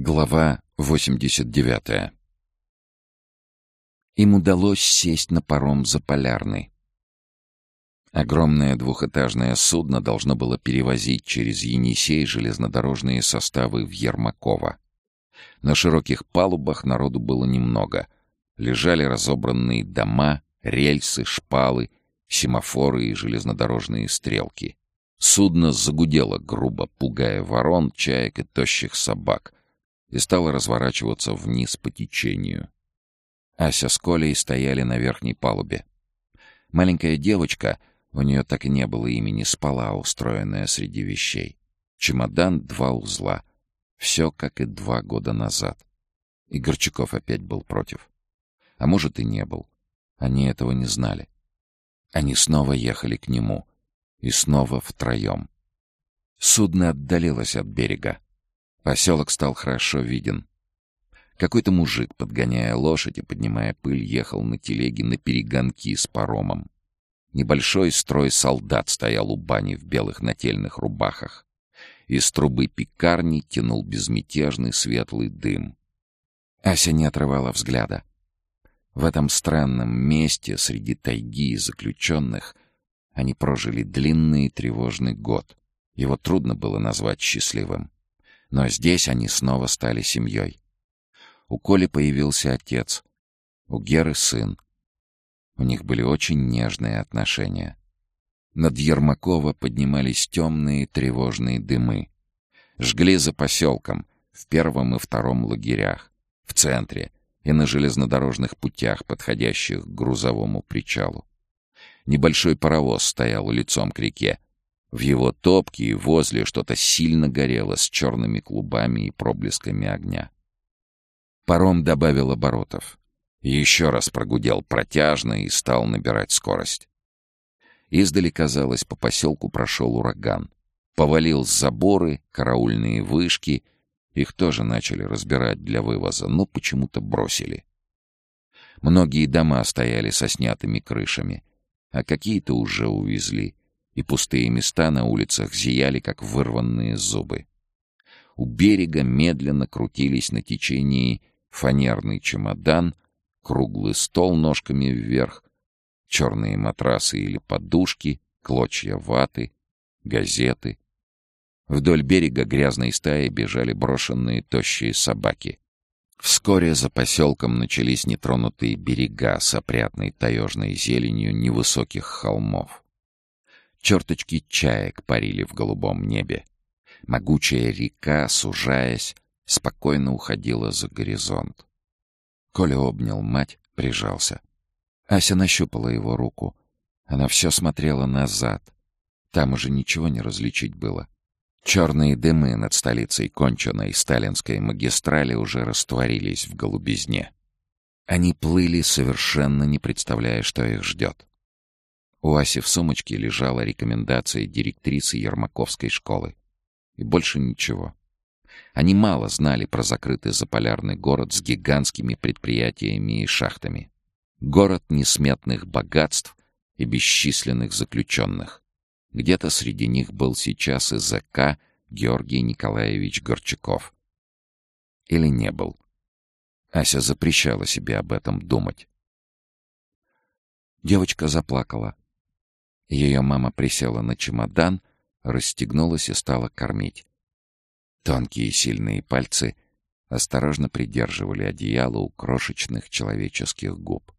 Глава 89 Им удалось сесть на паром за Полярный. Огромное двухэтажное судно должно было перевозить через Енисей железнодорожные составы в Ермаково. На широких палубах народу было немного. Лежали разобранные дома, рельсы, шпалы, семафоры и железнодорожные стрелки. Судно загудело грубо, пугая ворон, чаек и тощих собак — и стала разворачиваться вниз по течению. Ася с Колей стояли на верхней палубе. Маленькая девочка, у нее так и не было имени, спала, устроенная среди вещей. Чемодан, два узла. Все, как и два года назад. И Горчаков опять был против. А может, и не был. Они этого не знали. Они снова ехали к нему. И снова втроем. Судно отдалилось от берега. Поселок стал хорошо виден. Какой-то мужик, подгоняя лошадь и поднимая пыль, ехал на телеге на перегонки с паромом. Небольшой строй солдат стоял у бани в белых нательных рубахах. Из трубы пекарни тянул безмятежный светлый дым. Ася не отрывала взгляда. В этом странном месте, среди тайги и заключенных, они прожили длинный и тревожный год. Его трудно было назвать счастливым. Но здесь они снова стали семьей. У Коли появился отец, у Геры сын. У них были очень нежные отношения. Над Ермакова поднимались темные тревожные дымы. Жгли за поселком, в первом и втором лагерях, в центре и на железнодорожных путях, подходящих к грузовому причалу. Небольшой паровоз стоял лицом к реке, в его топке и возле что-то сильно горело с черными клубами и проблесками огня. Паром добавил оборотов. Еще раз прогудел протяжно и стал набирать скорость. Издали, казалось, по поселку прошел ураган. Повалил заборы, караульные вышки. Их тоже начали разбирать для вывоза, но почему-то бросили. Многие дома стояли со снятыми крышами, а какие-то уже увезли — и пустые места на улицах зияли, как вырванные зубы. У берега медленно крутились на течении фанерный чемодан, круглый стол ножками вверх, черные матрасы или подушки, клочья ваты, газеты. Вдоль берега грязной стаи бежали брошенные тощие собаки. Вскоре за поселком начались нетронутые берега с опрятной таежной зеленью невысоких холмов. Черточки чаек парили в голубом небе. Могучая река, сужаясь, спокойно уходила за горизонт. Коля обнял мать, прижался. Ася нащупала его руку. Она все смотрела назад. Там уже ничего не различить было. Черные дымы над столицей конченной сталинской магистрали уже растворились в голубизне. Они плыли, совершенно не представляя, что их ждет. У Аси в сумочке лежала рекомендация директрисы Ермаковской школы. И больше ничего. Они мало знали про закрытый заполярный город с гигантскими предприятиями и шахтами. Город несметных богатств и бесчисленных заключенных. Где-то среди них был сейчас и ЗК Георгий Николаевич Горчаков. Или не был. Ася запрещала себе об этом думать. Девочка заплакала. Ее мама присела на чемодан, расстегнулась и стала кормить. Тонкие сильные пальцы осторожно придерживали одеяло у крошечных человеческих губ.